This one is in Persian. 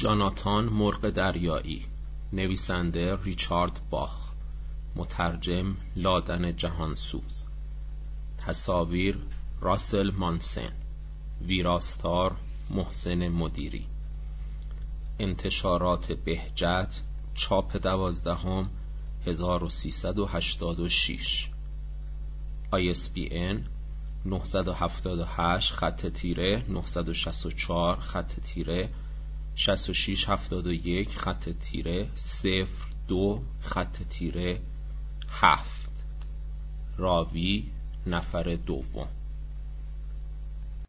جاناتان مرغ دریایی نویسنده ریچارد باخ مترجم لادن جهانسوز تصاویر راسل مانسن ویراستار محسن مدیری انتشارات بهجت چاپ دوازدهم 1386 ISBN 978 خط تیره 964 خط تیره 6671 خط تیره 02 خط تیره 7 راوی نفر دوم.